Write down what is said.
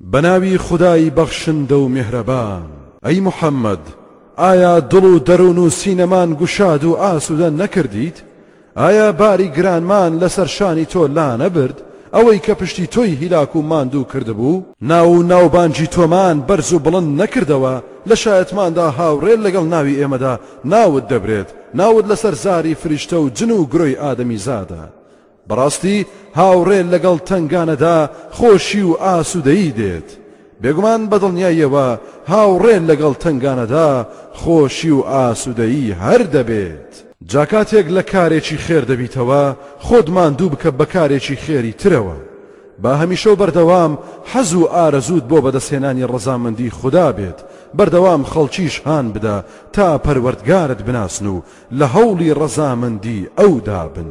بەناوی خودای بەخشندە و میهرەبان. ئەی محەمەد ئایا دڵ و دەروون و سینەمان گوشاد و ئاسوودە نەکردیت؟ ئایا باری گرانمان لەسەر شانی تۆ لانەبرد، ئەوەی کە پشتی تۆی هیلاک و ماندوو کردبوو؟ ناو و ناوبانگی تۆمان بەرز و بڵند نەکردەوە، لە شایەتماندا هاوڕێ لەگەڵ ناوی ئێمەدا ناوت دەبرێت، ناوت لەسەر زاری فریشتە و جن و گرۆی ئادەمیزادە. بەڕاستی هاوڕێ لەگەڵ تەنگانەدا خۆشی و ئاسوودەیی دێت، بێگومان بە دڵنیاییەوە هاوڕێ لەگەڵ تەنگانەدا خۆشی و ئاسوودەیی هەر دەبێت. جا کاتێک لە کارێکی خێر دەبیتەوە خۆت ماندوو بکە بە کارێکی خێری ترەوە، با هەمیشە و بەردەوام حەز و ئارەزووت بۆ بەدەستهێنانی ڕەزامەندی خودا بێت، بەردەوام خەڵکیش هان بدە تا پەروەردگارت بناسن و لە هەوڵی ڕەزامەندی ئەودا بن.